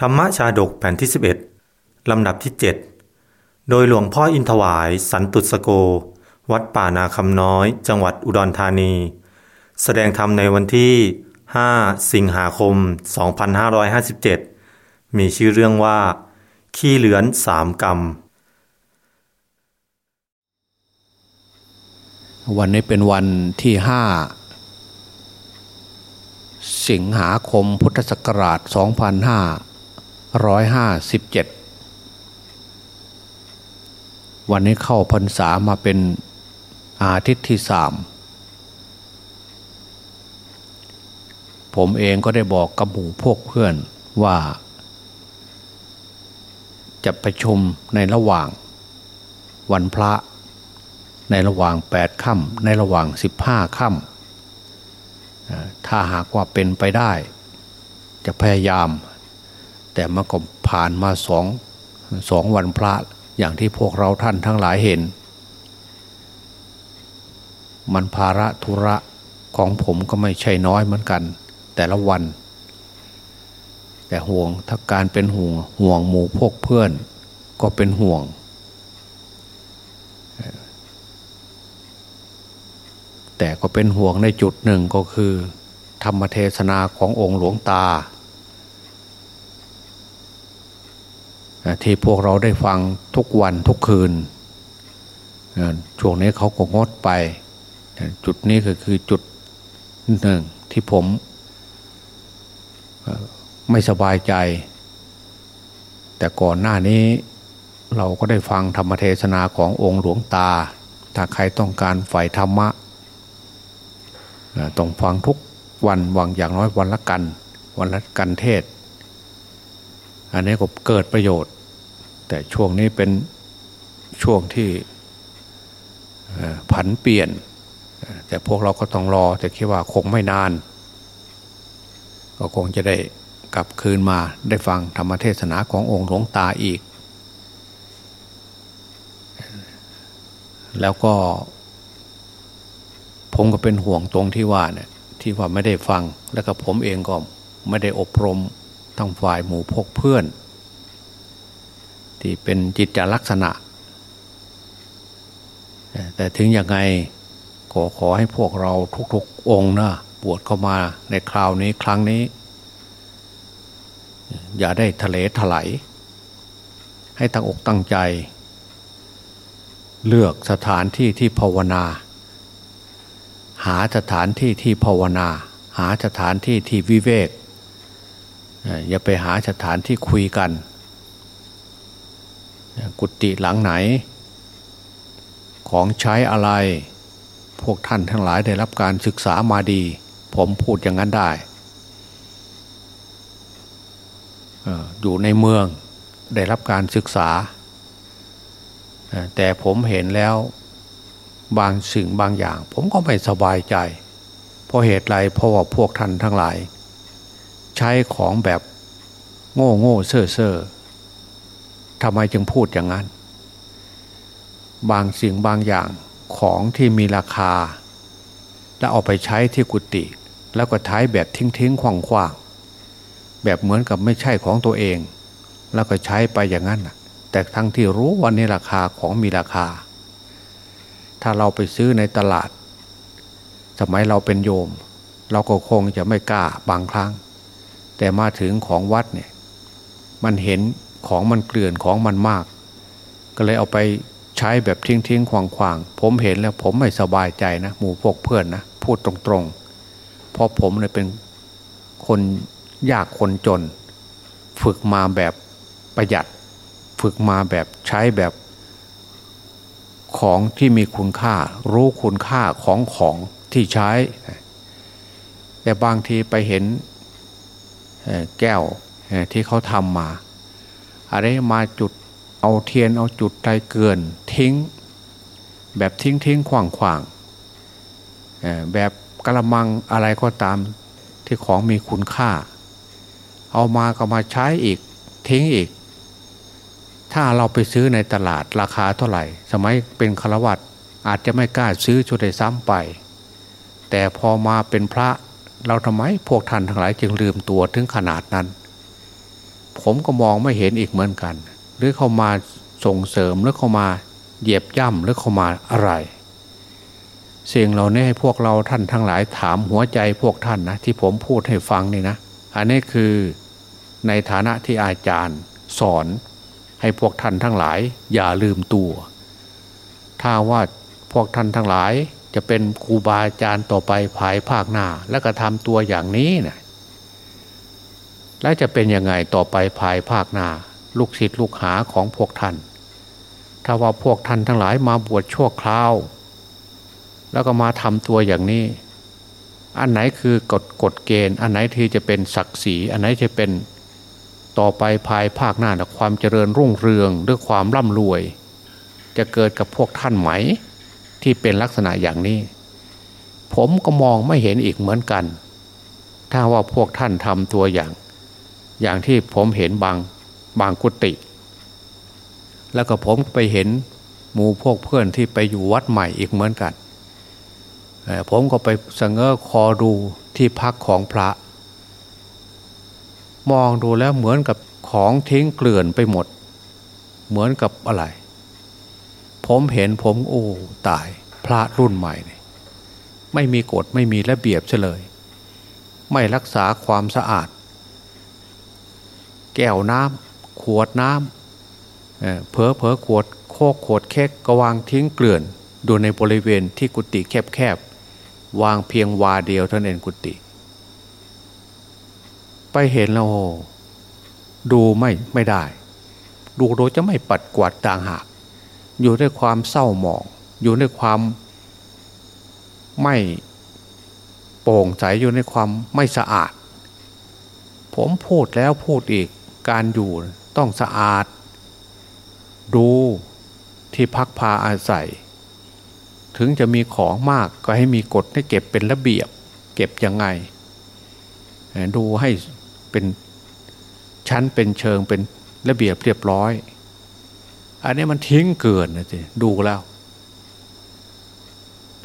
ธรรมชาดกแผ่นที่ 11 ลำดับที่ 7 โดยหลวงพ่ออินทวาย สันตุสโก วัดป่านาคำน้อย จังหวัดอุดรธานี แสดงธรรมในวันที่ 5 สิงหาคม 2557 มีชื่อเรื่องว่า ขี้เหลือนสามกรรม วันนี้เป็นวันที่ห้าสิงหาคมพุทธศักราช 2557วันนี้เข้าพรรษามาเป็นอาทิตย์ที่สามผมเองก็ได้บอกกับหมู่พวกเพื่อนว่า จะประชุมในระหว่างวันพระในระหว่างแปดค่ำในระหว่างสิบห้าค่ำถ้าหากว่าเป็นไปได้ จะพยายาม แต่มันก็ผ่านมาสองสองวันพระอย่างที่พวกเราท่านทั้งหลายเห็น มันภาระธุระของผมก็ไม่ใช่น้อยเหมือนกัน แต่ละวัน แต่ห่วงถ้าการเป็นห่วงห่วงหมู่พวกเพื่อนก็เป็นห่วง แต่ก็เป็นห่วงในจุดหนึ่งก็คือ ธรรมเทศนาขององค์หลวงตา ที่พวกเราได้ฟังทุกวันทุกคืนช่วงนี้เขาก็งดไป จุดนี้ก็คือจุดหนึ่งที่ผมไม่สบายใจ แต่ก่อนหน้านี้เราก็ได้ฟังธรรมเทศนาขององค์หลวงตา ถ้าใครต้องการฝ่ายธรรมะต้องฟังทุกวันวังอย่างน้อยวันละกัน วันละกันเทศ อันนี้ก็เกิดประโยชน์ แต่ช่วงนี้เป็นช่วงที่ผันเปลี่ยน แต่พวกเราก็ต้องรอ แต่คิดว่าคงไม่นาน ก็คงจะได้กลับคืนมาได้ฟังธรรมเทศนาขององค์หลวงตาอีก แล้วก็ ผมก็เป็นห่วงตรงที่ว่าเนี่ยที่ว่าไม่ได้ฟัง แล้วก็ผมเองก็ไม่ได้อบรมทั้งฝ่ายหมู่พกเพื่อน ที่เป็นจิตจลักษณะ แต่ถึงยังไงขอขอให้พวกเราทุกๆองค์นะบวชเข้ามาในคราวนี้ครั้งนี้ อย่าได้ทะเลถลายให้ตั้งอกตั้งใจ เลือกสถานที่ที่ภาวนา หาสถานที่ที่ภาวนา หาสถานที่ที่วิเวกอย่าไปหาสถานที่คุยกัน กุฏิหลังไหน ของใช้อะไร พวกท่านทั้งหลายได้รับการศึกษามาดี ผมพูดอย่างนั้นได้อยู่ในเมืองได้รับการศึกษา แต่ผมเห็นแล้วบางสิ่งบางอย่าง ผมก็ไม่สบายใจ เพราะเหตุไรเพราะว่าพวกท่านทั้งหลาย ใช้ของแบบโง่โง่เซ่อเซ่อ ทำไมจึงพูดอย่างนั้น บางสิ่งบางอย่างของที่มีราคา แล้วเอาไปใช้ที่กุฏิแล้วก็ใช้แบบทิ้งทิ้งขวางขวางแบบเหมือนกับไม่ใช่ของตัวเอง แล้วก็ใช้ไปอย่างนั้นแต่ทั้งที่รู้วันนี้ราคาของมีราคา ถ้าเราไปซื้อในตลาด สมัยเราเป็นโยม เราก็คงจะไม่กล้าบางครั้ง แต่มาถึงของวัดเนี่ย มันเห็น ของมันเกลื่อนของมันมาก ก็เลยเอาไปใช้แบบทิ้งทิ้งควางควางผมเห็นแล้วผมไม่สบายใจนะ หมู่พวกเพื่อนนะ พูดตรงๆ เพราะผมเนี่ยเป็นคนยากคนจน ฝึกมาแบบประหยัด ฝึกมาแบบใช้แบบ ของที่มีคุณค่า รู้คุณค่าของของที่ใช้ แต่บางทีไปเห็นแก้วที่เขาทำมา อะไรมาจุดเอาเทียนเอาจุดไตเกินทิ้ง แบบทิ้งทิ้งขวางขวางแบบกระมังอะไรก็ตามที่ของมีคุณค่า เอามาก็มาใช้อีกทิ้งอีก ถ้าเราไปซื้อในตลาดราคาเท่าไหร่ สมัยเป็นฆราวาสอาจจะไม่กล้าซื้อชุดใดซ้ำไป แต่พอมาเป็นพระเราทำไมพวกท่านทั้งหลายจึงลืมตัวถึงขนาดนั้น ผมก็มองไม่เห็นอีกเหมือนกัน หรือเขามาส่งเสริมหรือเขามาเหยียบย่ำหรือเขามาอะไรสิ่งเหล่านี้ให้พวกเราท่านทั้งหลายถามหัวใจพวกท่านนะที่ผมพูดให้ฟังนี่นะอันนี้คือในฐานะที่อาจารย์สอน ให้พวกท่านทั้งหลาย อย่าลืมตัว ถ้าว่าพวกท่านทั้งหลายจะเป็นครูบาอาจารย์ต่อไปภายภาคหน้า แล้วก็ทำตัวอย่างนี้นะ แล้วจะเป็นยังไงต่อไปภายภาคหน้าลูกศิษย์ลูกหาของพวกท่าน ถ้าว่าพวกท่านทั้งหลายมาบวชชั่วคราว แล้วก็มาทำตัวอย่างนี้ อันไหนคือกฎกฎเกณฑ์ อันไหนที่จะเป็นศักดิ์ศรีอันไหนจะเป็นต่อไปภายภาคหน้าความเจริญรุ่งเรืองด้วยความร่ำรวย จะเกิดกับพวกท่านไหม ที่เป็นลักษณะอย่างนี้ ผมก็มองไม่เห็นอีกเหมือนกัน ถ้าว่าพวกท่านทำตัวอย่าง อย่างที่ผมเห็นบางบางกุฏิแล้วก็ผมไปเห็นหมู่พวกเพื่อนที่ไปอยู่วัดใหม่อีกเหมือนกัน ผมก็ไปสงเงอคอดูที่พักของพระ มองดูแล้วเหมือนกับของทิ้งเกลื่อนไปหมด เหมือนกับอะไร ผมเห็นผมโอ้ตายพระรุ่นใหม่เนี่ยไม่มีกฎไม่มีระเบียบเลย ไม่รักษาความสะอาด แก้วน้ำขวดน้ำเพอเพอขวดโคกขวดเค้กก็วางทิ้งเกลื่อนดูในบริเวณที่กุฏิแคบๆวางเพียงวาเดียวเท่านั้นกุฏิไปเห็นแล้วดูไม่ไม่ได้ ดูโดยจะไม่ปัดกวาดต่างหาก อยู่ด้วยความเศร้าหมอง อยู่ด้วยความไม่โปร่งใสอยู่ในความไม่สะอาด ผมพูดแล้วพูดอีก การอยู่ต้องสะอาด ดูที่พักพาอาศัย ถึงจะมีของมากก็ให้มีกฎให้เก็บเป็นระเบียบ เก็บยังไง ดูให้เป็นชั้นเป็นเชิงเป็นระเบียบเรียบร้อย อันนี้มันทิ้งเกินนะจีดูแล้ว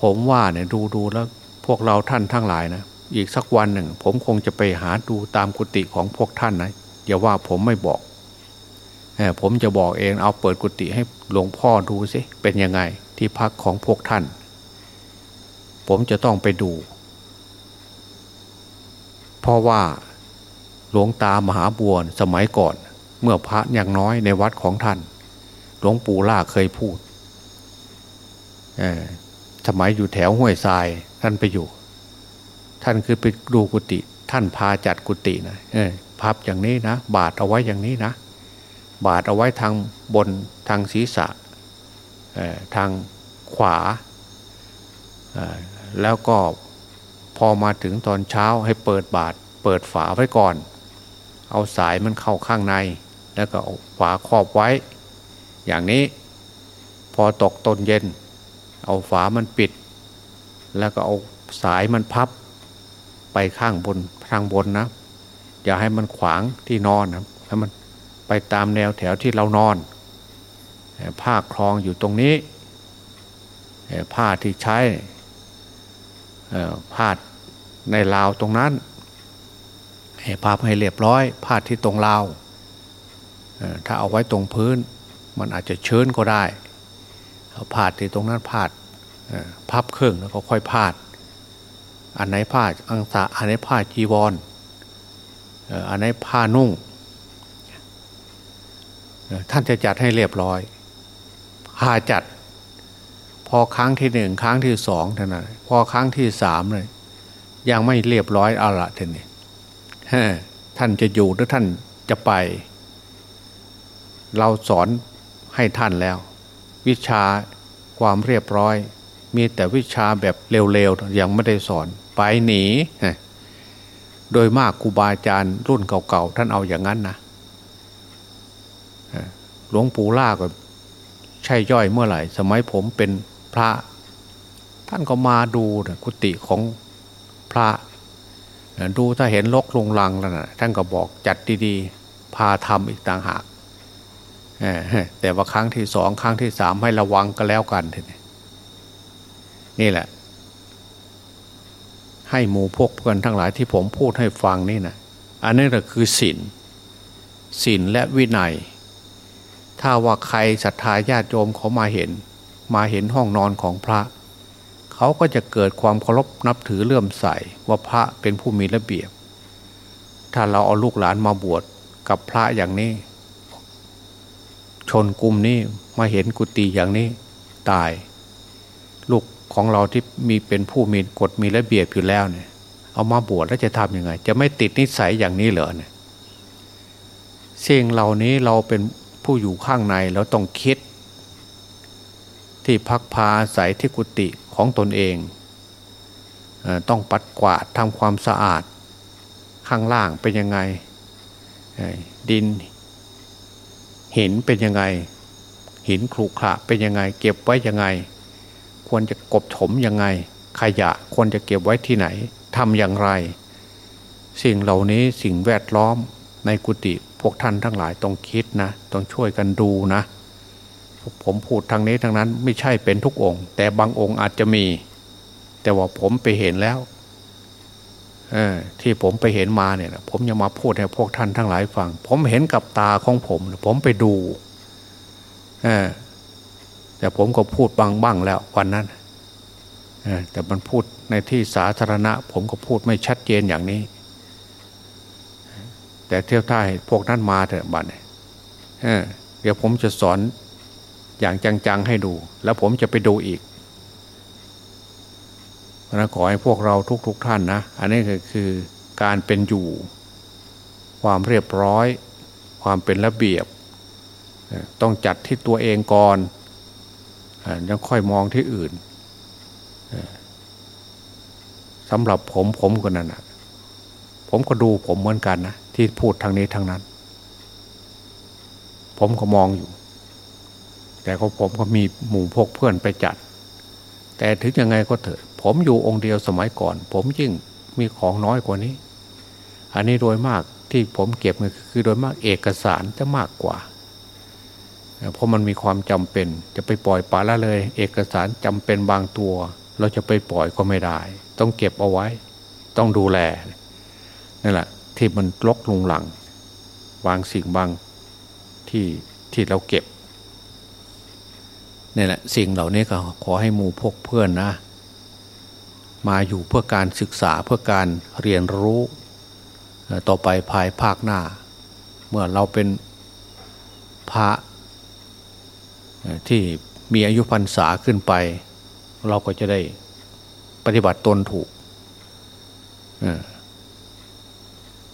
ผมว่าเนี่ยดูดูแล้ว พวกเราท่านทั้งหลายนะอีกสักวันหนึ่ง ผมคงจะไปหาดูตามกุฏิของพวกท่านนะ อย่าว่าผมไม่บอกผมจะบอกเองเอาเปิดกุฏิให้หลวงพ่อดูสิเป็นยังไงที่พักของพวกท่าน ผมจะต้องไปดู เพราะว่าหลวงตามหาบัวสมัยก่อน เมื่อพระอย่างน้อยในวัดของท่าน หลวงปู่ล่าเคยพูดสมัยอยู่แถวห้วยทรายท่านไปอยู่ ท่านคือไปดูกุฏิท่านพาจัดกุฏินะ พับอย่างนี้นะ บาทเอาไว้อย่างนี้นะ บาทเอาไว้ทางบนทางศีรษะทางขวา แล้วก็พอมาถึงตอนเช้าให้เปิดบาทเปิดฝาไว้ก่อน เอาสายมันเข้าข้างใน แล้วก็ฝาครอบไว้ อย่างนี้พอตกตนเย็น เอาฝามันปิด แล้วก็เอาสายมันพับไปข้างบนทางบนนะ อย่าให้มันขวางที่นอนนะให้มันไปตามแนวแถวที่เรานอนผ้าคลองอยู่ตรงนี้ผ้าที่ใช้ผ้าในราวตรงนั้นให้พาให้เรียบร้อยพาที่ตรงราวถ้าเอาไว้ตรงพื้น มันอาจจะเชิญก็ได้เอาดที่ตรงนั้นพาดพับเครื่องแล้วก็ค่อยพาด อันไหนผ้าอังสาอันไหนผ้าจีวร อันไหนผ้านุ่ง ท่านจะจัดให้เรียบร้อยผ้าจัด พอครั้งที่หนึ่งครั้งที่สองเท่านั้นพอครั้งที่สามเลยยังไม่เรียบร้อยเอาละท่านี้ท่านจะอยู่หรือท่านจะไป เราสอนให้ท่านแล้ว วิชาความเรียบร้อย มีแต่วิชาแบบเร็วๆยังไม่ได้สอน ไปหนี โดยมากครูบาอาจารย์รุ่นเก่าๆท่านเอาอย่างนั้นนะหลวงปู่ล่าก็ใช่ย่อยเมื่อไหร่ สมัยผมเป็นพระ ท่านก็มาดูกุฏิของพระดูถ้าเห็นลกลงลังแล้วนะท่านก็บอกจัดดีๆ พาทำอีกต่างหากแต่ว่าครั้งที่สองครั้งที่สามให้ระวังก็แล้วกันนี่แหละ ให้หมู่พวกเพื่อนทั้งหลายที่ผมพูดให้ฟังนี่นะอันนี้แหละคือศีลศีลและวินัย ถ้าว่าใครศรัทธาญาติโยมเขามาเห็น มาเห็นห้องนอนของพระ เขาก็จะเกิดความเคารพนับถือเลื่อมใสว่าพระเป็นผู้มีระเบียบ ถ้าเราเอาลูกหลานมาบวชกับพระอย่างนี้ ชนกลุ่มนี้มาเห็นกุฏิอย่างนี้ตาย ลูก ของเราที่มีเป็นผู้มีกฎมีระเบียบอยู่แล้วเนี่ย เอามาบวชแล้วจะทำยังไง จะไม่ติดนิสัยอย่างนี้เหรอเนี่ยสิ่งเหล่านี้เราเป็นผู้อยู่ข้างในเราต้องคิด ที่พักพาอาศัยที่กุฏิของตนเองต้องปัดกวาดทำความสะอาด ข้างล่างเป็นยังไง ดินหินเป็นยังไง หินครุขระเป็นยังไง เก็บไว้ยังไง ควรจะกบถมยังไง ขยะควรจะเก็บไว้ที่ไหนทำอย่างไร สิ่งเหล่านี้สิ่งแวดล้อมในกุฏิพวกท่านทั้งหลายต้องคิดนะต้องช่วยกันดูนะ ผมพูดทางนี้ทางนั้นไม่ใช่เป็นทุกองค์ แต่บางองค์อาจจะมี แต่ว่าผมไปเห็นแล้วที่ผมไปเห็นมาเนี่ยผมยังมาพูดให้พวกท่านทั้งหลายฟัง ผมเห็นกับตาของผม ผมไปดู แต่ผมก็พูดบางบ้างแล้ววันนั้นแต่มันพูดในที่สาธารณะ ผมก็พูดไม่ชัดเจนอย่างนี้ แต่เที่ยวท่ายพวกนั้นมาเถอะบัดเนี่ยเดี๋ยวผมจะสอนอย่างจังๆให้ดู แล้วผมจะไปดูอีกนะขอให้พวกเราทุกๆทท่านนะ อันนี้ก็คือการเป็นอยู่ ความเรียบร้อย ความเป็นระเบียบ ต้องจัดที่ตัวเองก่อน ยังค่อยมองที่อื่นสำหรับผมผมก็นั่นนะผมก็ดูผมเหมือนกันนะที่พูดทางนี้ทางนั้น ผมก็มองอยู่ แต่ก็ผมก็มีหมู่พวกเพื่อนไปจัด แต่ถึงยังไงก็เถอะ ผมอยู่องค์เดียวสมัยก่อน ผมยิ่งมีของน้อยกว่านี้ อันนี้โดยมากที่ผมเก็บเงินคือโดยมากเอกสารจะมากกว่า เพราะมันมีความจำเป็น จะไปปล่อยปละละเลย เอกสารจำเป็นบางตัว เราจะไปปล่อยก็ไม่ได้ ต้องเก็บเอาไว้ ต้องดูแลนั่นแหละที่มันลกลุงหลัง บางสิ่งบางที่ที่เราเก็บนี่แหละสิ่งเหล่านี้ก็ขอให้หมู่พกเพื่อนนะ มาอยู่เพื่อการศึกษาเพื่อการเรียนรู้ ต่อไปภายภาคหน้า เมื่อเราเป็นพระ ที่มีอายุพรรษาขึ้นไป เราก็จะได้ปฏิบัติตนถูก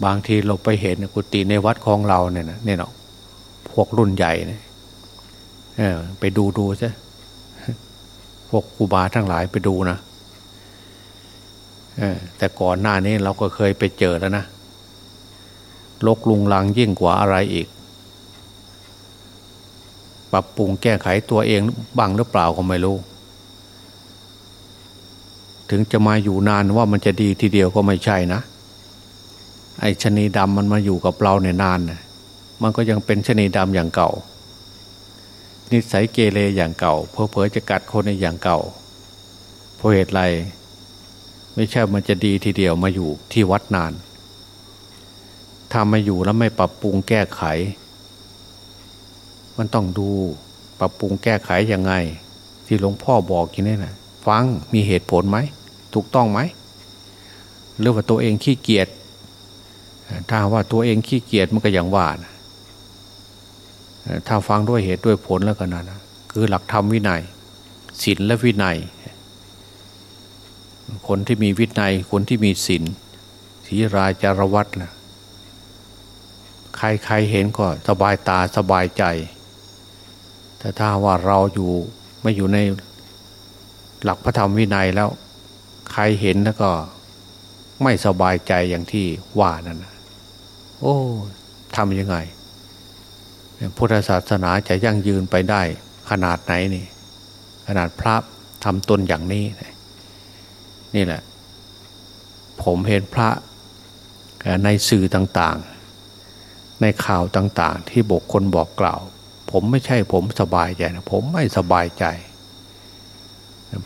บางทีเราไปเห็นกุฏิในวัดของเราเนี่ยนะเนี่ยเนาะพวกรุ่นใหญ่เนี่ยไปดูดูใช่พวกครูบาทั้งหลายไปดูนะแต่ก่อนหน้านี้เราก็เคยไปเจอแล้วนะลกลุงลังยิ่งกว่าอะไรอีก ปรับปรุงแก้ไขตัวเองบ้างหรือเปล่าก็ไม่รู้ ถึงจะมาอยู่นานว่ามันจะดีทีเดียวก็ไม่ใช่นะ ไอ้ชนีดำมันมาอยู่กับเราเนี่ยนานนะมันก็ยังเป็นชนีดำอย่างเก่า นิสัยเกเรอย่างเก่า เพอเพอจะกัดคนในอย่างเก่าเพราะเหตุไรไม่ใช่มันจะดีทีเดียวมาอยู่ที่วัดนานถ้ามาอยู่แล้วไม่ปรับปรุงแก้ไข มันต้องดูปรับปรุงแก้ไขยังไง ที่หลวงพ่อบอกอย่างนี้นะฟังมีเหตุผลไหมถูกต้องไหมหรือว่าตัวเองขี้เกียจถ้าว่าตัวเองขี้เกียจมันก็อย่างว่านะถ้าฟังด้วยเหตุด้วยผลแล้วกันนะคือหลักธรรมวินัยศีลและวินัย คนที่มีวินัยคนที่มีศีลศีราจารวัตนะใครใครเห็นก็สบายตาสบายใจ แต่ถ้าว่าเราอยู่ไม่อยู่ในหลักพระธรรมวินัยแล้ว ใครเห็นแล้วก็ไม่สบายใจอย่างที่ว่านั่นโอ้ทำยังไง พุทธศาสนาจะยั่งยืนไปได้ขนาดไหนนี่ ขนาดพระทำตนอย่างนี้ นี่แหละ ผมเห็นพระในสื่อต่างๆ ในข่าวต่างๆ ที่บกคนบอกกล่าว ผมไม่ใช่ผมสบายใจนะผมไม่สบายใจ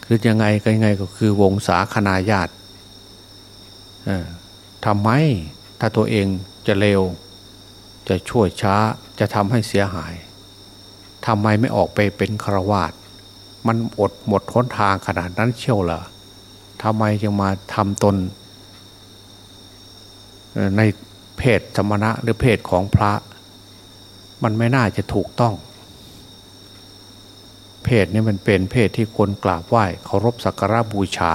คือยังไงก็ยังไงก็คือวงศาคณาญาติทำไมถ้าตัวเองจะเลวจะช่วยช้าจะทำให้เสียหายทำไมไม่ออกไปเป็นครวาสมันอดหมดทนทางขนาดนั้นเชี่ยวเหรอทำไมจึงมาทำตนในเพศสมณะหรือเพศของพระ มันไม่น่าจะถูกต้อง เพศนี้มันเป็นเพศที่คนกราบไหว้เคารพสักการะบูชา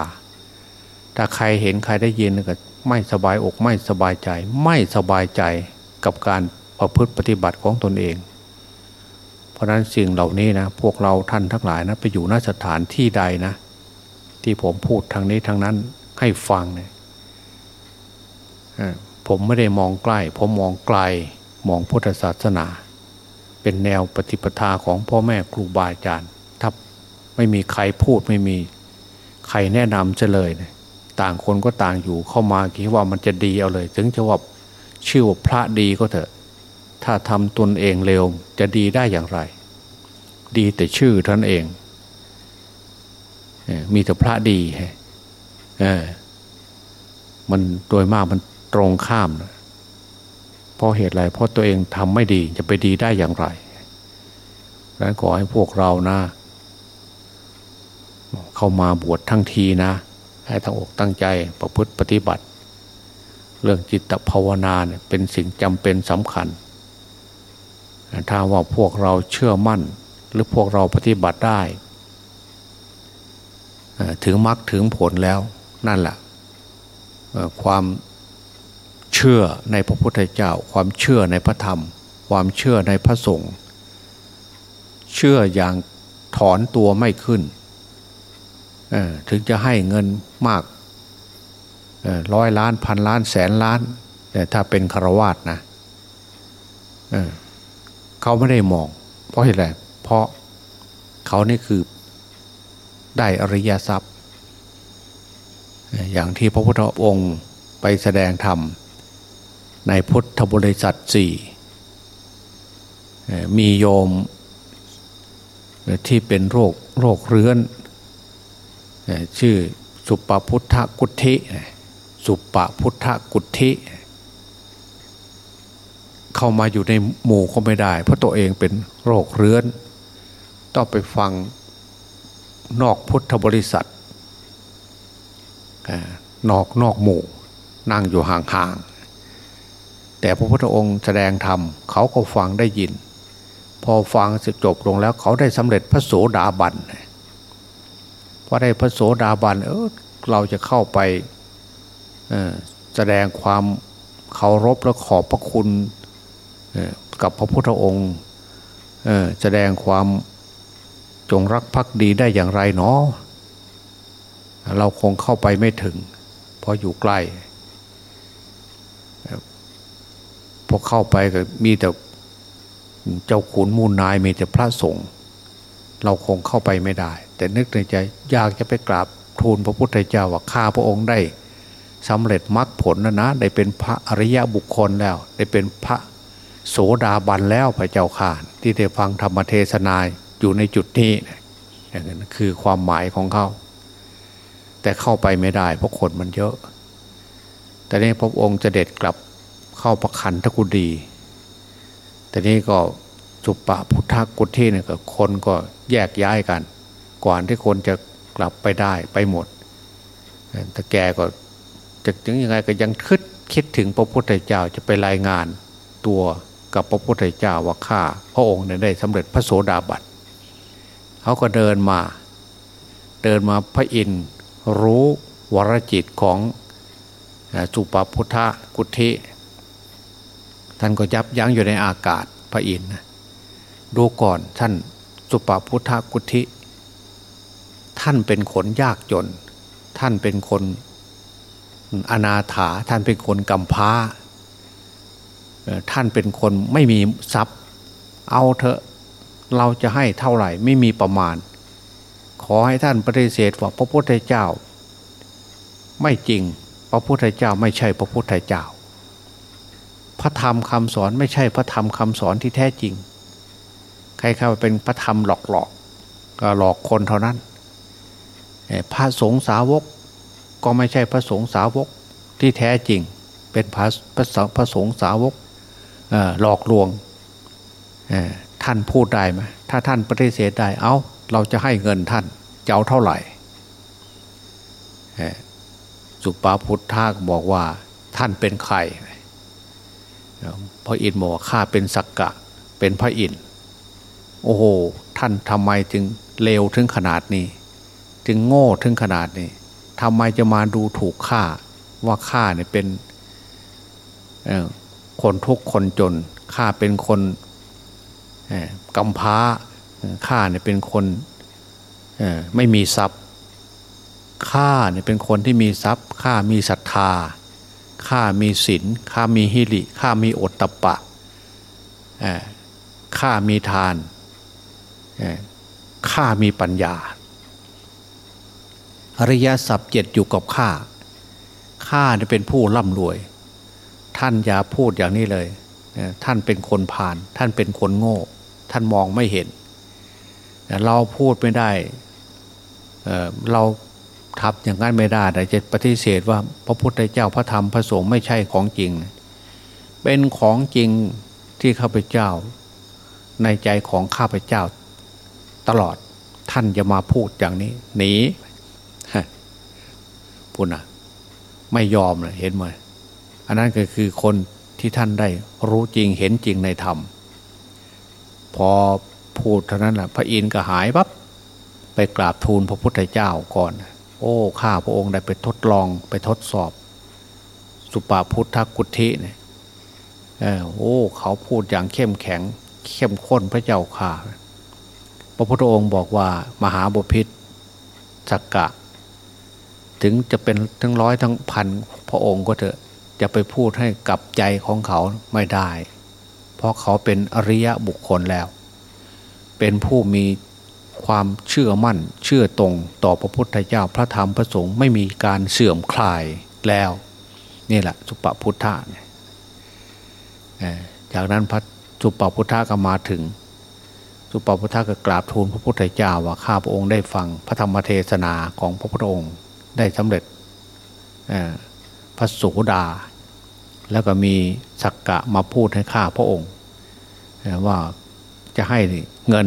ถ้าใครเห็นใครได้ยินก็ไม่สบายอกไม่สบายใจ ไม่สบายใจกับการประพฤติปฏิบัติของตนเอง เพราะนั้นสิ่งเหล่านี้นะพวกเราท่านทั้งหลายนะไปอยู่นสถานที่ใดนะ ที่ผมพูดทางนี้ทางนั้นให้ฟังเนี่ยผมไม่ได้มองใกล้ ผมมองไกลมองพุทธศาสนา เป็นแนวปฏิปทาของพ่อแม่ครูบาอาจารย์ถ้าไม่มีใครพูดไม่มีใครแนะนำจะเลยเนี่ยต่างคนก็ต่างอยู่เข้ามาคิดว่ามันจะดีเอาเลย ถึงจะว่าชื่อว่าพระดีก็เถอะ ถ้าทำตนเองเร็วจะดีได้อย่างไร ดีแต่ชื่อท่านเอง มีแต่พระดีมันโดยมากมันตรงข้ามนะ เพราะเหตุไรเพราะตัวเองทำไม่ดีจะไปดีได้อย่างไรดังนั้นขอให้พวกเรานะ เข้ามาบวชทั้งทีนะ ให้ทั้งอกตั้งใจประพฤติปฏิบัติ เรื่องจิตภาวนาเนี่ยเป็นสิ่งจำเป็นสำคัญ ถ้าว่าพวกเราเชื่อมั่น หรือพวกเราปฏิบัติได้ถึงมรรคถึงผลแล้วนั่นแหละความ เชื่อในพระพุทธเจ้า ความเชื่อในพระธรรม ความเชื่อในพระสงฆ์เชื่ออย่างถอนตัวไม่ขึ้นถึงจะให้เงินมากร้อยล้านพันล้านแสนล้าน แต่ถ้าเป็นคารวาสนะเเขาไม่ได้มอง เพราะอะไรเพราะเขานี่คือได้อริยทรัพย์ อย่างที่พระพุทธองค์ไปแสดงธรรม ในพุทธบริษัทสี่มีโยมที่เป็นโรคโรคเรื้อน ชื่อสุปพุทธกุธิสุปพุทธกุธิเข้ามาอยู่ในหมู่ก็ไม่ได้ เพราะตัวเองเป็นโรคเรื้อน ต้องไปฟังนอกพุทธบริษัทนอกนอกหมู่ นั่งอยู่ห่างๆ แต่พระพุทธองค์แสดงธรรมเขาก็ฟังได้ยิน พอฟังเสิจจบลงแล้วเขาได้สำเร็จพระโสดาบันพอได้พระโสดาบันเออเราจะเข้าไปแสดงความเคารพและขอบพระคุณกับพระพุทธองค์แสดงความจงรักภักดีได้อย่างไรเนาะเราคงเข้าไปไม่ถึง เพราะอยู่ใกล้ พอเข้าไปก็มีแต่เจ้าขุนมูลนายมีแต่พระสงฆ์เราคงเข้าไปไม่ได้ แต่นึกในใจอยากจะไปกราบทูลพระพุทธเจ้าว่าข้าพระองค์ได้สำเร็จมรรคผลนะนะ ได้เป็นพระอริยบุคคลแล้ว ได้เป็นพระโสดาบันแล้วพระเจ้าข่านที่ได้ฟังธรรมเทศนาอยู่ในจุดนี้อย่างนั้นคือความหมายของเขาแต่เข้าไปไม่ได้เพราะคนมันเยอะ แต่นี้พระองค์จะเด็ดกลับ เข้าประคันทกุดีแต่นี้ก็สุปปะพุทธกุฏิเนี่ยก็คนก็แยกย้ายกัน ก่อนที่คนจะกลับไปได้ไปหมดแต่แกก็จะถึงยังไงก็ยังคิดคิดถึงพระพุทธเจ้าจะไปรายงานตัวกับพระพุทธเจ้าว่าข้าพระองค์เนี่ยได้สำเร็จพระโสดาบันเขาก็เดินมา เดินมาพระอินทร์รู้วรจิตของสุปาพุทธกุฏิ ท่านก็ยับยั้งอยู่ในอากาศพระอินทร์ดูก่อนท่านสุปาพุทธกุธิ ท่านเป็นคนยากจน ท่านเป็นคนอนาถา ท่านเป็นคนกำพร้า ท่านเป็นคนไม่มีทรัพย์ เอาเถอะเราจะให้เท่าไหร่ไม่มีประมาณ ขอให้ท่านปฏิเสธว่าพระพุทธเจ้า ไม่จริง พระพุทธเจ้าไม่ใช่พระพุทธเจ้า พระธรรมคำสอนไม่ใช่พระธรรมคำสอนที่แท้จริง ใครเข้าเป็นพระธรรมหลอกหลอกก็หลอกคนเท่านั้นพระสงฆ์สาวกก็ไม่ใช่พระสงฆ์สาวกที่แท้จริง เป็นพระพระพระสงฆ์สาวกหลอกลวงท่านพูดได้ไหมถ้าท่านปฏิเสธได้เอา้าเราจะให้เงินท่านจะเอาเท่าไหร่สุปาพุทธาบอกว่าท่านเป็นใคร พระอินทร์บอกข้าเป็นสักกะ เป็นพระอินทร์โอ้โห ท่านทำไมถึงเลวถึงขนาดนี้ถึงโง่ถึงขนาดนี้ทำไมจะมาดูถูกข้าว่าข้าเนี่ยเป็นคนทุกคนจนข้าเป็นคนกำพร้าข้าเนี่ยเป็นคนไม่มีทรัพย์ข้าเนี่ยเป็นคนที่มีทรัพย์ข้ามีศรัทธา ข้ามีศีลข้ามีฮิริข้ามีอดตะปะข้ามีทานข้ามีปัญญา อริยสัพเจ็ดอยู่กับข้าข้าเป็นผู้ร่ำรวย ท่านอย่าพูดอย่างนี้เลย ท่านเป็นคนผ่าน ท่านเป็นคนโง่ ท่านมองไม่เห็น เราพูดไม่ได้ เรา ทับอย่างนั้นไม่ได้แต่จะปฏิเสธว่าพระพุทธเจ้าพระธรรมพระสงฆ์ไม่ใช่ของจริง เป็นของจริงที่ข้าพเจ้า ในใจของข้าพเจ้า ตลอดท่านจะมาพูดอย่างนี้หนีพูดนะไม่ยอมเลยเห็นไหมอันนั้นก็คือคนที่ท่านได้รู้จริงเห็นจริงในธรรม พอพูดเท่านั้นแหละพระอินทร์ก็หายปั๊บไปกราบทูลพระพุทธเจ้าก่อน โอ้ข้าพระองค์ได้ไปทดลองไปทดสอบ สุปาพุทธกุฏิเนี่ยโอ้เขาพูดอย่างเข้มแข็ง เข้มข้นพระเจ้าข่าพระพุทธองค์บอกว่ามหาบุพิษจักกะ ถึงจะเป็นทั้งร้อยทั้งพันพระองค์ก็เถอะจะไปพูดให้กับใจของเขาไม่ได้ เพราะเขาเป็นอริยะบุคคลแล้ว เป็นผู้มี ความเชื่อมั่น เชื่อตรงต่อพระพุทธเจ้าพระธรรมพระสงฆ์ไม่มีการเสื่อมคลายแล้วนี่แหละสุปพุทธะจากนั้นพระสุปพุทธะก็มาถึง สุปพุทธะก็กราบทูลพระพุทธเจ้าว่าข้าพระองค์ได้ฟังพระธรรมเทศนาของพระพุทธองค์ได้สำเร็จพระสุดา แล้วก็มีสักกะมาพูดให้ข้าพระองค์ว่าจะให้เงิน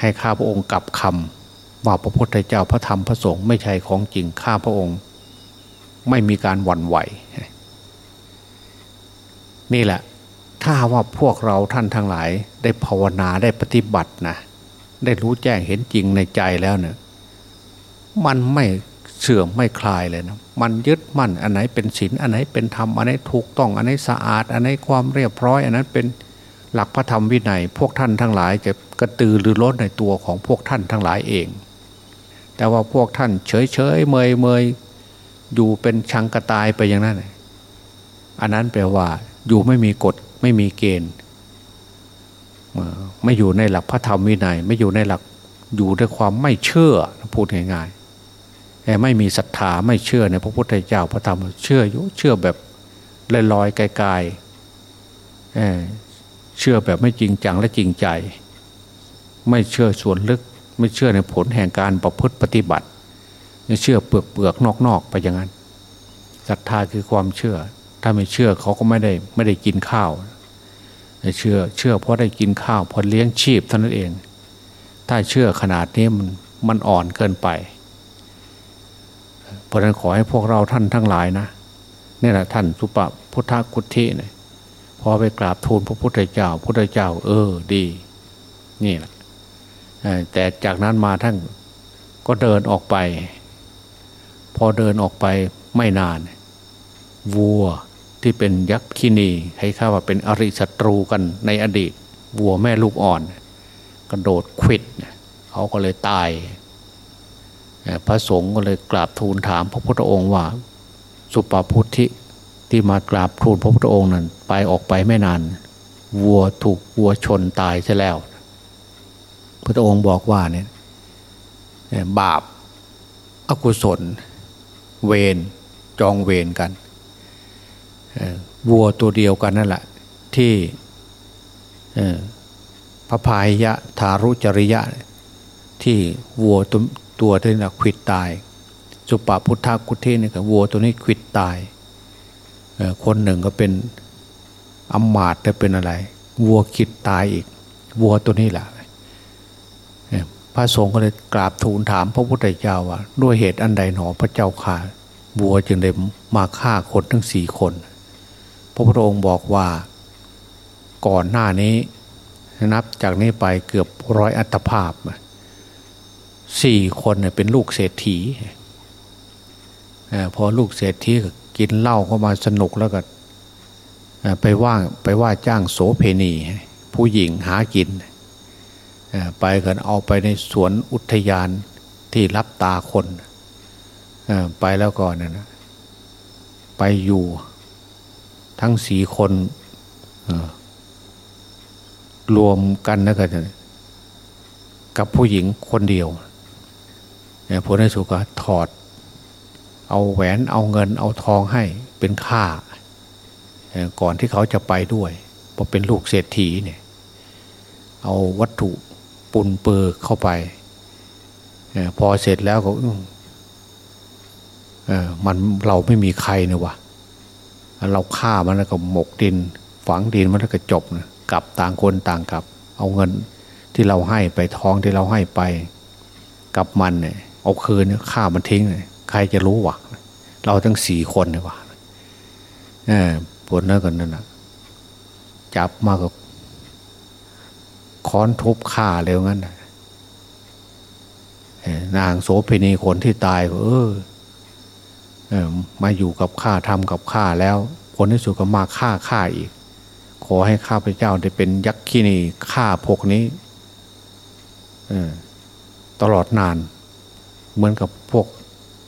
ให้ข้าพระองค์กลับคำว่าพระพุทธเจ้าพระธรรมพระสงฆ์ไม่ใช่ของจริงข้าพระองค์ ไม่มีการหวั่นไหว นี่แหละ ถ้าว่าพวกเราท่านทั้งหลายได้ภาวนาได้ปฏิบัตินะได้รู้แจ้งเห็นจริงในใจแล้วเนี่ยมันไม่เสื่อมไม่คลายเลยนะ มันยึดมั่นอันไหนเป็นศีลอันไหนเป็นธรรมอันไหนถูกต้องอันไหนสะอาด อันไหนความเรียบร้อย อันนั้นเป็น หลักพระธรรมวินัย พวกท่านทั้งหลายจะกระตือรือร้นในตัวของพวกท่านทั้งหลายเอง แต่ว่าพวกท่านเฉยเฉยเมยเมยอยู่เป็นชังกระตายไปอย่างนั้นอันนั้นแปลว่า อยู่ไม่มีกฎไม่มีเกณฑ์ไม่อยู่ในหลักพระธรรมวินัย ไม่อยู่ในหลักอยู่ด้วยความไม่เชื่อพูดง่ายๆแต่ไม่มีศรัทธาไม่เชื่อในพระพุทธเจ้าพระธรรมเชื่ออยู่เชื่อแบบลอยๆไกลๆ เชื่อแบบไม่จริงจังและจริงใจ ไม่เชื่อส่วนลึก ไม่เชื่อในผลแห่งการประพฤติปฏิบัติไม่เชื่อเปลือกเปลือกนอกๆไปอย่างนั้นศรัทธาคือความเชื่อ ถ้าไม่เชื่อเขาก็ไม่ได้ไม่ได้กินข้าวเชื่อเชื่อเพราะได้กินข้าวพอเลี้ยงชีพเท่านั้นเอง ถ้าเชื่อขนาดนี้มันมันอ่อนเกินไป เพราะนั้นขอให้พวกเราท่านทั้งหลายนะนี่แหละท่านสุปพุทธกุฏิเนี่ย อไปกราบทูลพระพุทธเจ้าพุทธเจ้า เออดี นี่แหละแต่จากนั้นมาท่านก็เดินออกไป พอเดินออกไปไม่นาน วัวที่เป็นยักษ์ขีนีให้ข้าว่าเป็นอริศัตรูกันในอดีต วัวแม่ลูกอ่อน กระโดดควิดเขาก็เลยตาย พระสงฆ์ก็เลยกราบทูลถามพระพุทธองค์ว่า สุปาพุทธิ ที่มากราบทูลพระพุทธองค์นั้นไปออกไปไม่นาน วัวถูกวัวชนตายใช่แล้ว พระองค์บอกว่าเนี่ยบาปอกุศล เวรจองเวรกันวัวตัวเดียวกันนั่นแหละ ที่พระพายยะทารุจริยะ ที่วัวตัวตัวที่น่ะขิดตาย สุปาพุทธกุเทนี่กับวัวตัวนี้ขิดตาย คนหนึ่งก็เป็นอำมาตย์จะเป็นอะไร วัวคิดตายอีก วัวตัวนี้แหละพระสงฆ์ก็เลยกราบทูลถามพระพุทธเจ้าว่า ด้วยเหตุอันใดหนอพระเจ้าข่าวัวจึงได้มาฆ่าคนทั้งสี่คน พระพุทธองค์บอกว่าก่อนหน้านี้นับจากนี้ไปเกือบร้อยอัตภาพสี่คนเป็นลูกเศรษฐีพอลูกเศรษฐี กินเหล้าเข้ามาสนุกแล้วก็ไปว่างไปว่าจ้างโสเพณี ผู้หญิงหากิน ไปกันเอาไปในสวนอุทยานที่รับตาคน ไปแล้วก่อนนะไปอยู่ทั้งสีคนรวมกันนะกันกับผู้หญิงคนเดียวเนี่ยพลในสุกถอด เอาแหวนเอาเงินเอาทองให้เป็นค่า ก่อนที่เขาจะไปด้วยเพราะเป็นลูกเศรษฐีเนี่ยเอาวัตถุปุนเปือเข้าไปพอเสร็จแล้วก็มันเราไม่มีใครเนะวะเราฆ่ามันแล้วก็หมกดิน ฝังดินมันแล้วก็จบนะกลับต่างคนต่างกลับ เอาเงินที่เราให้ไปทองที่เราให้ไป กับมันเนี่ยเอาคืนฆ่ามันทิ้งเลย ใครจะรู้วะเราทั้งสี่คนเลยวะปวดเนื้อกันนั่นนะจับมากับค้อนทุบฆ่าเร็วงั้นนางโสเภณีคนที่ตายเออมาอยู่กับข้าทำกับข้าแล้วคนที่สุดก็มาฆ่าข้าอีก ขอให้ข้าพเจ้าได้เป็นยักษ์ขี้นีฆ่าพวกนี้ตลอดนาน เหมือนกับพวก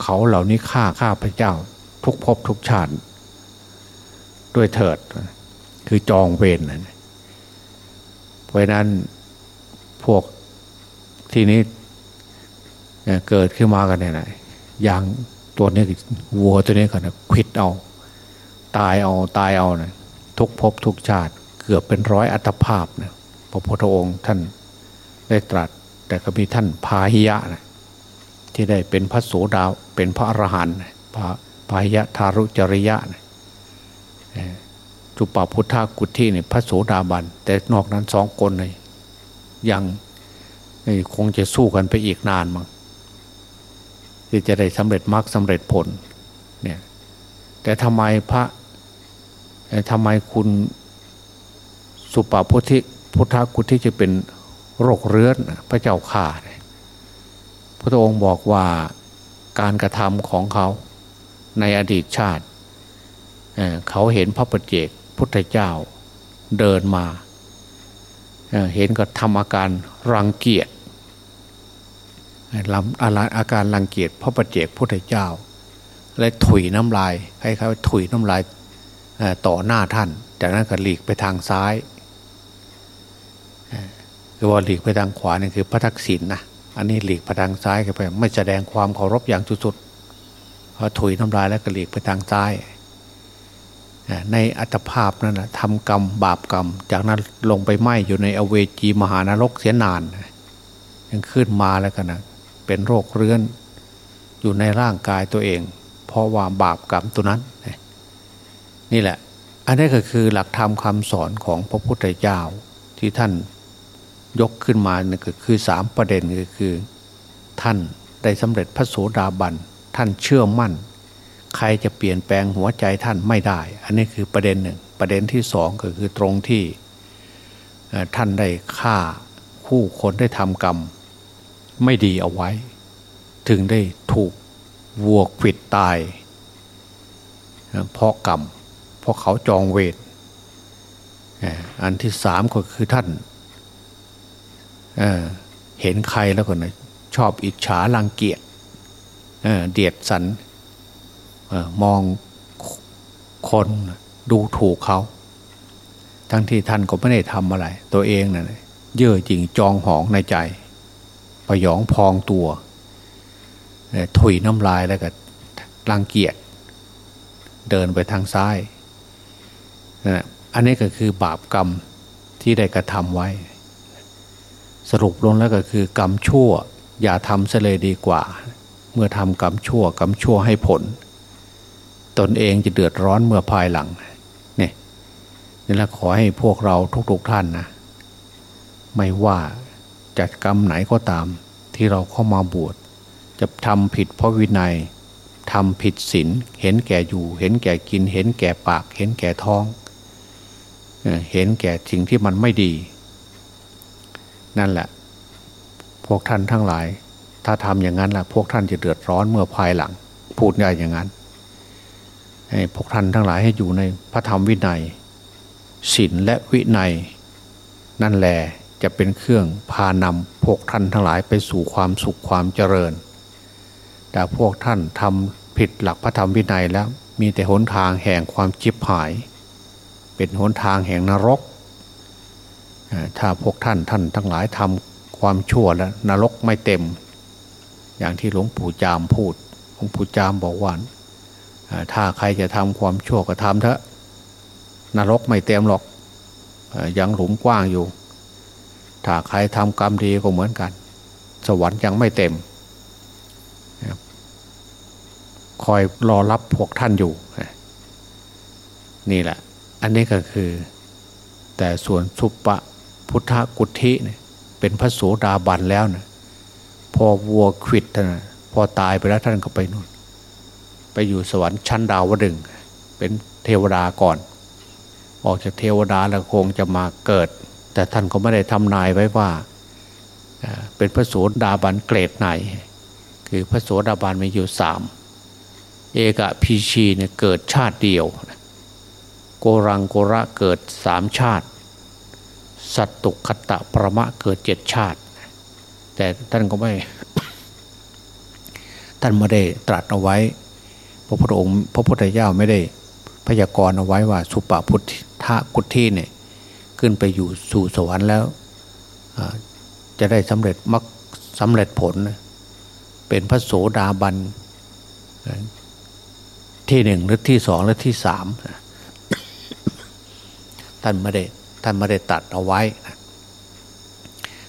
เขาเหล่านี้ฆ่าข้าพระเจ้า ทุกภพทุกชาติ ด้วยเถิด คือจองเวรนเพราะนั้นพวกที่นี้เกิดขึ้นมากันเนี่ยนะอย่างตัวนี้วัวตัวนี้กันนะคิดเอา ตายเอาตายเอานะทุกภพทุกชาติเกือบเป็นร้อยอัตภาพนะพระพุทธองค์ท่านได้ตรัส แต่ก็มีท่านพาหิยะนะ ที่ได้เป็นพระโสดาเป็นพระอรหันต์พระพายะทารุจริยะนะจุปาพุทธากุฏที่เนี่ยพระโสดาบัน แต่นอกนั้นสองคนเลยยังคงจะสู้กันไปอีกนานมั้งที่จะได้สำเร็จมรรคสำเร็จผลเนี่ยแต่ทำไมพระทำไมคุณสุปาพุทธิพุทธกุฏิจะเป็นโรคเรื้อนพระเจ้าข่า พระองค์บอกว่าการกระทำของเขาในอดีตชาติเเขาเห็นพระปฏิเจกพุทธเจ้าเดินมาเเห็นก็ทำอาการรังเกียจอาการรังเกียจพระปฏิเจกพุทธเจ้าและถุยน้ำลายให้เขาถุยน้ำลายต่อหน้าท่าน จากนั้นก็หลีกไปทางซ้ายคือว่าหลีกไปทางขวานี่คือพระทักษิณนนะ อันนี้หลีกไปทางซ้ายไป ไม่แสดงความเคารพอย่างสุดๆพอถุยน้ำลายแล้วก็หลีกไปทางซ้าย ในอัตภาพนั้นนะทำกรรมบาปกรรม จากนั้นลงไปไหมอยู่ในอเวจีมหานรกเสียนานยังขึ้นมาแล้วกันนะเป็นโรคเรื้อนอยู่ในร่างกายตัวเอง เพราะว่าบาปกรรมตัวนั้น นี่แหละ อันนี้ก็คือหลักธรรมคำสอนของพระพุทธเจ้าที่ท่าน ยกขึ้นมาเนี่ยก็คือสามประเด็นก็คือ ท่านได้สำเร็จพระโสดาบันท่านเชื่อมั่น ใครจะเปลี่ยนแปลงหัวใจท่านไม่ได้ อันนี้คือประเด็นหนึ่งประเด็นที่สองก็คือตรงที่ท่านได้ฆ่าคู่คนได้ทำกรรม ไม่ดีเอาไว้ ถึงได้ถูกวัวขิดตายเพราะกรรมเพราะเขาจองเวรอันที่สามก็คือท่าน เเห็นใครแล้วก็นะชอบอิจฉาลังเกียจเเดียดสันอมองคนดูถูกเขา ทั้งที่ท่านก็ไม่ได้ทำอะไร ตัวเองนะ่ะเย่อจริงจองหองในใจพยองพองตัวถุยน้ำลายแล้วก็รังเกียจเดินไปทางซ้ายนะอันนี้ก็คือบาปกรรมที่ได้กระทำไว้ สรุปลงแล้วก็คือกรรมชั่ว อย่าทำเสเลยดีกว่า เมื่อทำกรรมชั่วกรรมชั่วให้ผล ตนเองจะเดือดร้อนเมื่อภายหลังนี่นนี่แหละขอให้พวกเราทุกๆท่านนะไม่ว่าจัดกรรมไหนก็ตาม ที่เราเข้ามาบวชจะทำผิดเพราะวินัยทำผิดศีลเห็นแก่อยู่ เห็นแก่กิน เห็นแก่ปาก เห็นแก่ท้อง เห็นแก่สิ่งที่มันไม่ดี นั่นแหละ พวกท่านทั้งหลาย ถ้าทำอย่างนั้นแหละพวกท่านจะเดือดร้อนเมื่อภายหลัง พูดง่ายอย่างนั้นให้พวกท่านทั้งหลายให้อยู่ในพระธรรมวินัยศีลและวินัย นั่นแหละจะเป็นเครื่องพานำพวกท่านทั้งหลายไปสู่ความสุขความเจริญ แต่พวกท่านทำผิดหลักพระธรรมวินัยแล้วมีแต่หนทางแห่งความจิบหาย เป็นหนทางแห่งนรก ถ้าพวกท่านท่านทั้งหลายทำความชั่วแล้วนรกไม่เต็ม อย่างที่หลวงปู่จามพูดหลวงปู่จามบอกว่าถ้าใครจะทำความชั่วก็ทำเถอะนรกไม่เต็มหรอกยังหลุมกว้างอยู่ ถ้าใครทำกรรมดีก็เหมือนกัน สวรรค์ยังไม่เต็ม คอยรอรับพวกท่านอยู่ นี่แหละ อันนี้ก็คือ แต่ส่วนสุปะ พุทธกุฏิเนี่ยเป็นพระโสดาบันแล้วนะพอวัวควิดนะพอตายไปแล้วท่านก็ไปนู่นไปอยู่สวรรค์ชั้นดาวดึง เป็นเทวดาก่อน ออกจากเทวดาแล้วคงจะมาเกิด แต่ท่านก็ไม่ได้ทำนายไว้ว่า เป็นพระโสดาบันเกรดไหน คือพระโสดาบันมีอยู่สามเอกพีชีเนี่ยเกิดชาติเดียว โกรังโกระเกิดสามชาติ สัตตุคตะประมะเกิดเจ็ดชาติ แต่ท่านก็ไม่ ท่านไม่ได้ตรัสเอาไว้ พระพุทธองค์ พระพุทธเจ้าไม่ได้พยากรณ์เอาไว้ว่า สุปาพุทธกุฏิเนี่ย ขึ้นไปอยู่สู่สวรรค์แล้วจะได้สำเร็จมรรคสำเร็จผล เป็นพระโสดาบันที่หนึ่งหรือที่สองหรือที่สามท่านไม่ได้ ท่านไม่ได้ตัดเอาไว้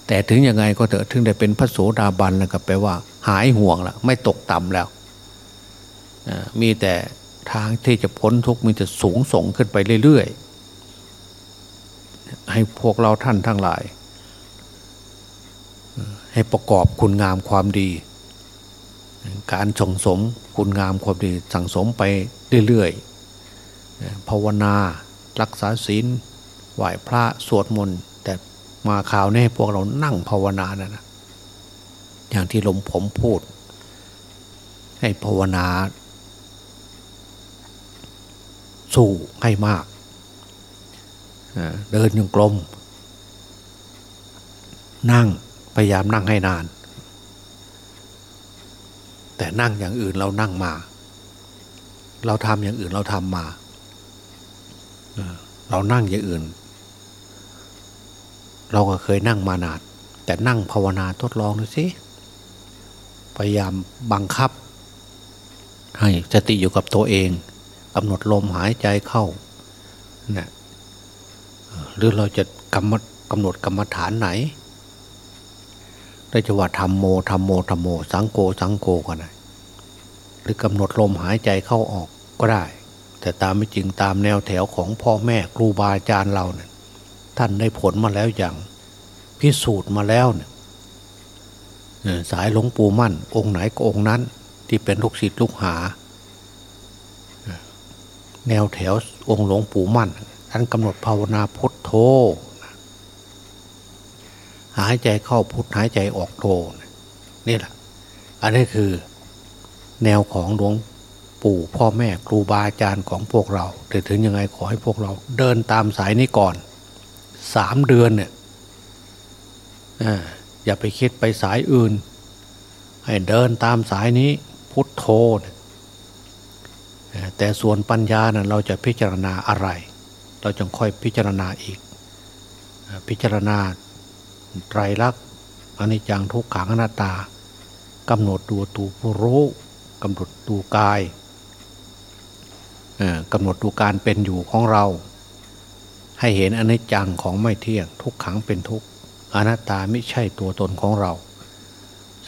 แต่ถึงยังไงก็เถอะถึงได้เป็นพระโสดาบันแล้วก็แปลว่า หายห่วงแล้วไม่ตกต่ำแล้วมีแต่ทางที่จะพ้นทุกข์มีแต่สูงส่งขึ้นไปเรื่อยๆ ให้พวกเราท่านทั้งหลาย ให้ประกอบคุณงามความดี การส่งสมคุณงามความดีสั่งสมไปเรื่อยๆภาวนา รักษาศีล ไหว้พระสวดมนต์แต่มาข่าวนี้พวกเรานั่งภาวนานะนะอย่างที่หลวงผมพูด ให้ภาวนา สู้ให้มากเดินยงกลม นั่งพยายามนั่งให้นาน แต่นั่งอย่างอื่นเรานั่งมา เราทำอย่างอื่นเราทำมา เรานั่งอย่างอื่น เราก็เคยนั่งมานานแต่นั่งภาวนาทดลองดูสิพยายามบังคับ ให้สติอยู่กับตัวเองกำหนดลมหายใจเข้าเนี่ยหรือเราจะกำหนดกำหนดกรรมฐานไหนได้จะว่าทำโมทำโมทำโม สังโกสังโกก็ได้หรือกำหนดลมหายใจเข้าออกก็ได้ แต่ตามไม่จริงตามแนวแถวของพ่อแม่ครูบาอาจารย์เราเนี่ย ท่านได้ผลมาแล้วอย่าง พิสูจน์มาแล้วเนี่ยสายหลวงปู่มั่น องค์ไหนก็องค์นั้น ที่เป็นลูกศิษย์ลูกหา แนวแถวองค์หลวงปู่มั่นท่านกำหนดภาวนาพุทโธหายใจเข้าพุทหายใจออกโธนี่แหละ อันนี้คือแนวของหลวงปู่พ่อแม่ครูบาอาจารย์ของพวกเรา แต่ถึงยังไงขอให้พวกเราเดินตามสายนี้ก่อน สามเดือนเนี่ยอย่าไปคิดไปสายอื่น ให้เดินตามสายนี้พุทโธแต่ส่วนปัญญานะ่ะเราจะพิจารณาอะไร เราจึงค่อยพิจารณาอีก พิจารณาไตรลักษณ์อนิจจังทุกขังอนัตตากำหนดดูตูผู้รู้กำหนดดูกายกำหนดดูการเป็นอยู่ของเรา ให้เห็นอนิจจังของไม่เที่ยง ทุกขังเป็นทุกอนัตตาไม่ใช่ตัวตนของเรา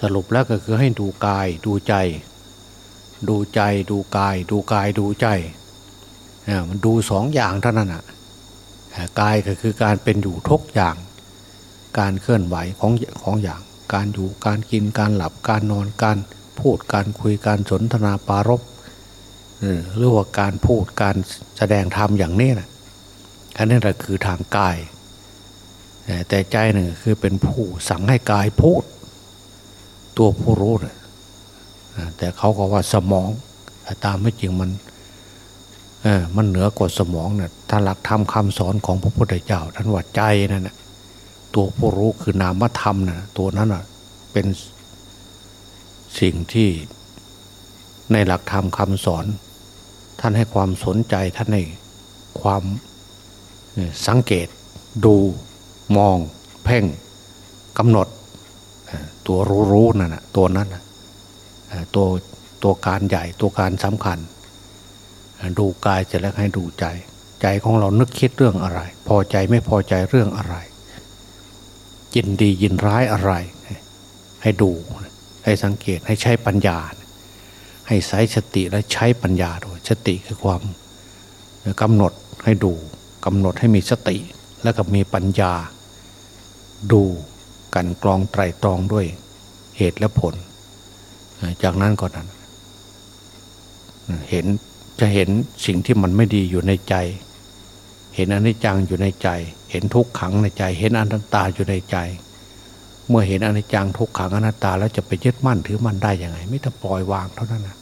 สรุปแล้วก็คือให้ดูกายดูใจ ดูใจดูกาย ดูกายดูใจมันดูสองอย่างเท่านั้นอะกายก็คือการเป็นอยู่ทุกอย่าง การเคลื่อนไหวของของอย่าง การอยู่การกินการหลับการนอนการพูดการคุยการสนทนาปารบหรือว่าการพูดการแสดงธรรมอย่างนี้นะ อันนี้แหละคือทางกาย แต่ใจหนึ่งคือเป็นผู้สั่งให้กายพูด ตัวผู้รู้นะแต่เขาก็ว่าสมองแต่ตามไม่จริงมันมันเหนือกว่าสมองเนะ่ยถ้าหลักธรรมคาสอนของพระพุทธเจ้าท่านว่าใจนั่นนะตัวผู้รู้คือนามธรรมนะตัวนั้นอะเป็นสิ่งที่ในหลักธรรมคำสอน ท่านให้ความสนใจท่านให้ความ สังเกตดูมอง เพ่งกำหนด ตัวรู้รู้นั่นนะตัวนั้นนะตัวตัวการใหญ่ตัวการสำคัญ ดูกายเสร็จแล้วให้ดูใจ ใจของเรานึกคิดเรื่องอะไร พอใจไม่พอใจเรื่องอะไร ยินดียินร้ายอะไร ให้ดูให้สังเกตให้ใช้ปัญญา ให้ใช้สติและใช้ปัญญาด้วยสติคือความกำหนดให้ดู กำหนดให้มีสติแล้วก็มีปัญญา ดูกันกรองไตรตรองด้วยเหตุและผล จากนั้นก็นั้นเห็นจะเห็นสิ่งที่มันไม่ดีอยู่ในใจ เห็นอนิจจังอยู่ในใจ เห็นทุกขังในใจ เห็นอนัตตาอยู่ในใจ เมื่อเห็นอนิจจังทุกขังอนัตตาแล้วจะไปยึดมั่นถือมั่นได้ยังไงไม่ต้องปล่อยวางเท่านั้นนะ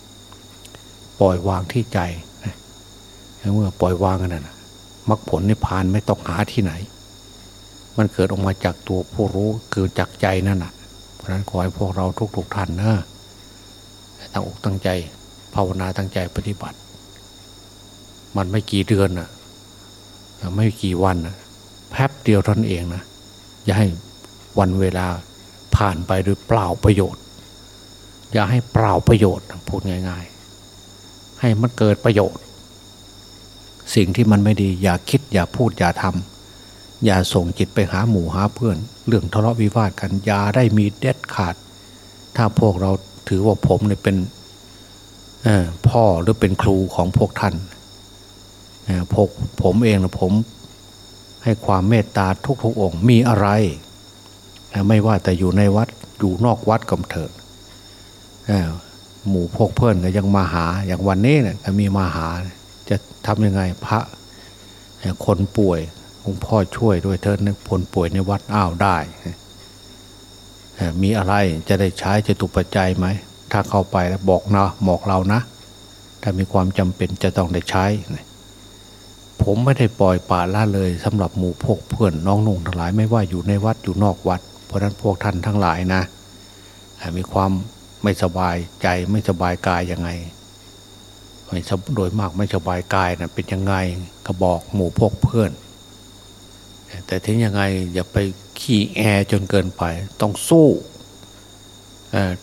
ปล่อยวางที่ใจเมื่อปล่อยวางกันนะ มรรคผลนิพพานไม่ต้องหาที่ไหน มันเกิดออกมาจากตัวผู้รู้เกิดจากใจนั่นแหะเพราะนั้นขอให้พวกเราทุกๆท่านนะตั้งอกตั้งใจ ภาวนาตั้งใจปฏิบัติ มันไม่กี่เดือนนะไม่กี่วันนะแป๊บเดียวท่านเองนะอย่าให้วันเวลาผ่านไปโดยเปล่าประโยชน์ อย่าให้เปล่าประโยชน์พูดง่าย ๆ ให้มันเกิดประโยชน์ สิ่งที่มันไม่ดีอย่าคิดอย่าพูดอย่าทำอย่าส่งจิตไปหาหมู่หาเพื่อน เรื่องทะเลาะวิวาทกันอย่าได้มีเด็ดขาด ถ้าพวกเราถือว่าผมเนี่ยเป็นพ่อหรือเป็นครูของพวกท่านพกผมเองนะผมให้ความเมตตาทุกๆองค์มีอะไร ไม่ว่าแต่อยู่ในวัดอยู่นอกวัดก็เถิดหมู่พวกเพื่อนก็ยังมาหาอย่างวันนี้เนี่ยมีมาหา จะทำยังไงพระคนป่วยองค์พ่อช่วยด้วยเถิดคนป่วยในวัดอ้าวได้มีอะไรจะได้ใช้จะตุปัจจัยไหม ถ้าเข้าไปแล้วบอกนะบอกเรานะ ถ้ามีความจำเป็นจะต้องได้ใช้ ผมไม่ได้ปล่อยป่าละเลยสำหรับหมู่พวกเพื่อนน้องนุ่งทั้งหลายไม่ว่าอยู่ในวัดอยู่นอกวัด เพราะนั้นพวกท่านทั้งหลายนะ มีความไม่สบายใจไม่สบายกายยังไง ไม่โดยมากไม่สบายกายนะเป็นยังไงก็บอกหมู่พวกเพื่อน แต่ถึงยังไงอย่าไปขี้แอจนเกินไป ต้องสู้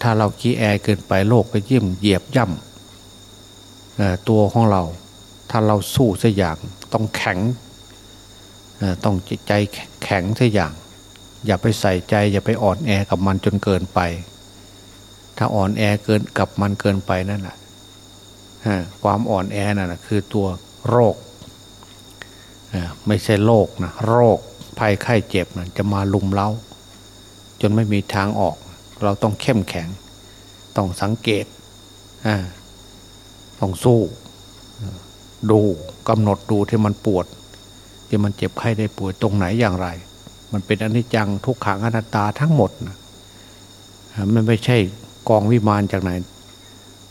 ถ้าเราขี้แอเกินไปโลกก็ยิ่มเหยียบย่ำตัวของเรา ถ้าเราสู้สักอย่างต้องแข็งต้องใจแข็งสักอย่าง อย่าไปใส่ใจ อย่าไปอ่อนแอกับมันจนเกินไป ถ้าอ่อนแอเกินกับมันเกินไปนั่นแหละ ความอ่อนแอนั่นคือตัวโรคไม่ใช่โรคนะโรคภัยไข้เจ็บนะจะมาลุมเล้า จนไม่มีทางออก เราต้องเข้มแข็ง ต้องสังเกตต้องสู้ ดูกำหนดดูที่มันปวด ที่มันเจ็บไข้ได้ป่วยตรงไหนอย่างไร มันเป็นอนิจจังทุกขังอนัตตาทั้งหมดนะมันไม่ใช่กองวิมานจากไหน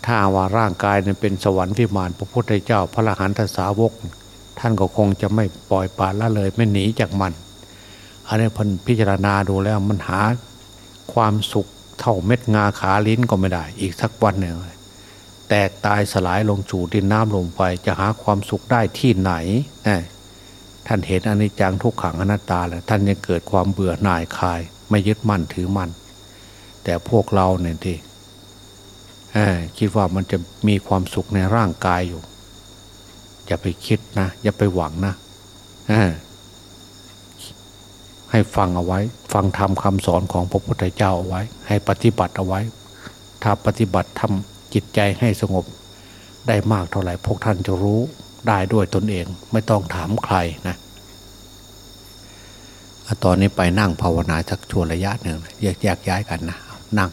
ถ้าว่าร่างกายเนี่ยเป็นสวรรค์วิมานพระพุทธเจ้าพระรหันตสาวก ท่านก็คงจะไม่ปล่อยปละละเลยไม่หนีจากมัน อันนี้พันพิจารณาดูแล้วมันหาความสุขเท่าเม็ดงาขาลิ้นก็ไม่ได้ อีกสักวันหนึ่งแตกตายสลายลงจู่ดินน้ำลงไปจะหาความสุขได้ที่ไหนท่านเห็นอนิจจังทุกขังอนัตตาแล้วท่านยังเกิดความเบื่อหน่ายคลาย ไม่ยึดมั่นถือมั่นแต่พวกเราเนี่ยที่ คิดว่ามันจะมีความสุขในร่างกายอยู่ อย่าไปคิดนะ อย่าไปหวังนะให้ฟังเอาไว้ ฟังทำคำสอนของพระพุทธเจ้าเอาไว้ ให้ปฏิบัติเอาไว้ ถ้าปฏิบัติทำจิตใจให้สงบได้มากเท่าไหร่พวกท่านจะรู้ได้ด้วยตนเอง ไม่ต้องถามใครนะตอนนี้ไปนั่งภาวนาสักช่วงระยะหนึ่งแยกแยกย้ายกันนะนั่ง